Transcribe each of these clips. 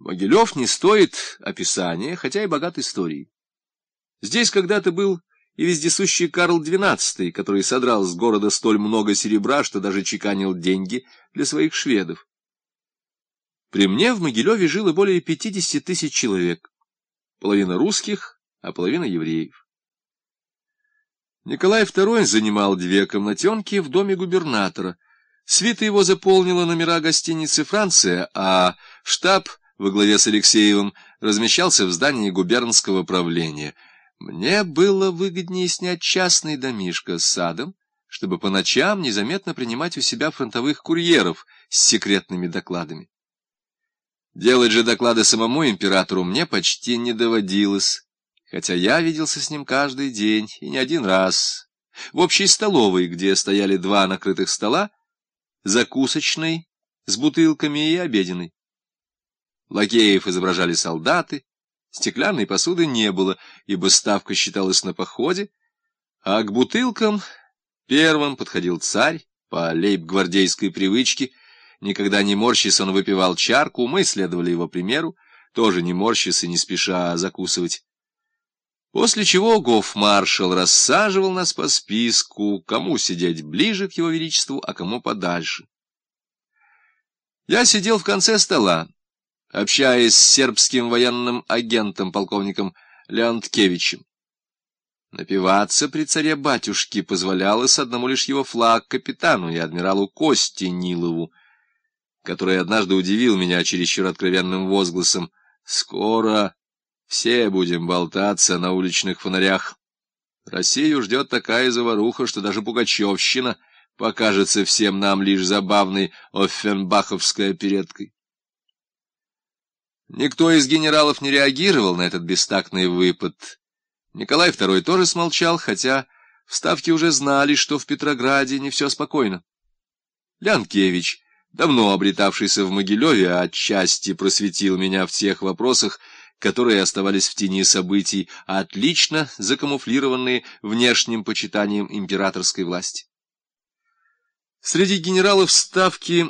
Могилев не стоит описания, хотя и богат историей. Здесь когда-то был и вездесущий Карл XII, который содрал с города столь много серебра, что даже чеканил деньги для своих шведов. При мне в Могилеве жило более 50 тысяч человек, половина русских, а половина евреев. Николай II занимал две комнатенки в доме губернатора. Свита его заполнила номера гостиницы «Франция», а штаб во главе с Алексеевым размещался в здании губернского правления. Мне было выгоднее снять частный домишко с садом, чтобы по ночам незаметно принимать у себя фронтовых курьеров с секретными докладами. Делать же доклады самому императору мне почти не доводилось, хотя я виделся с ним каждый день и не один раз. В общей столовой, где стояли два накрытых стола, закусочной с бутылками и обеденной. Лакеев изображали солдаты, стеклянной посуды не было, ибо ставка считалась на походе, а к бутылкам первым подходил царь по лейб-гвардейской привычке. Никогда не морщись, он выпивал чарку, мы следовали его примеру, тоже не морщись и не спеша закусывать. После чего гоф-маршал рассаживал нас по списку, кому сидеть ближе к его величеству, а кому подальше. Я сидел в конце стола, общаясь с сербским военным агентом, полковником Леонткевичем. Напиваться при царе-батюшке позволялось одному лишь его флаг капитану и адмиралу Косте Нилову, который однажды удивил меня чересчур откровенным возгласом «Скоро все будем болтаться на уличных фонарях. Россию ждет такая заваруха, что даже Пугачевщина покажется всем нам лишь забавной оффенбаховской опереткой». Никто из генералов не реагировал на этот бестактный выпад. Николай II тоже смолчал, хотя в Ставке уже знали, что в Петрограде не все спокойно. Лянкевич, давно обретавшийся в Могилеве, отчасти просветил меня в тех вопросах, которые оставались в тени событий, отлично закамуфлированные внешним почитанием императорской власти. Среди генералов Ставки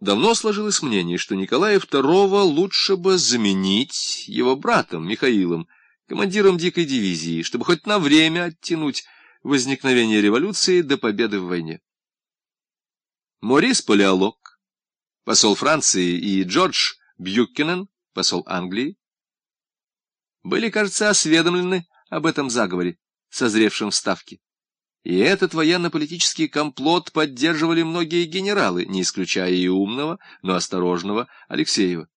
Давно сложилось мнение, что Николая II лучше бы заменить его братом Михаилом, командиром дикой дивизии, чтобы хоть на время оттянуть возникновение революции до победы в войне. Морис Палеолог, посол Франции, и Джордж Бьюккенен, посол Англии, были, кажется, осведомлены об этом заговоре, созревшем в Ставке. И этот военно-политический комплот поддерживали многие генералы, не исключая и умного, но осторожного Алексеева.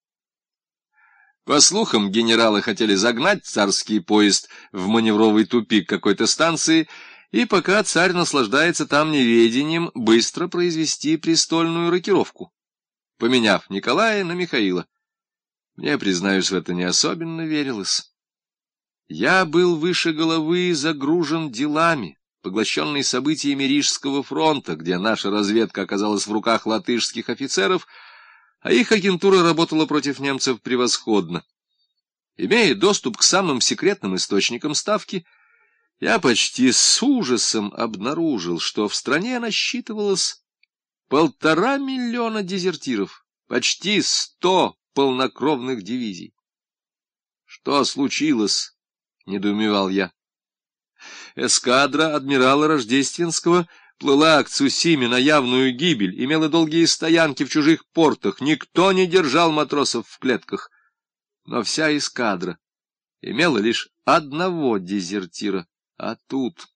По слухам, генералы хотели загнать царский поезд в маневровый тупик какой-то станции, и пока царь наслаждается там неведением, быстро произвести престольную рокировку, поменяв Николая на Михаила. Мне, признаюсь, в это не особенно верилось. Я был выше головы загружен делами поглощенный событиями Рижского фронта, где наша разведка оказалась в руках латышских офицеров, а их агентура работала против немцев превосходно. Имея доступ к самым секретным источникам ставки, я почти с ужасом обнаружил, что в стране насчитывалось полтора миллиона дезертиров, почти сто полнокровных дивизий. Что случилось? — недоумевал я эскадра адмирала Рождественского плыла к Цусиме на явную гибель, имела долгие стоянки в чужих портах, никто не держал матросов в клетках. Но вся эскадра имела лишь одного дезертира, а тут...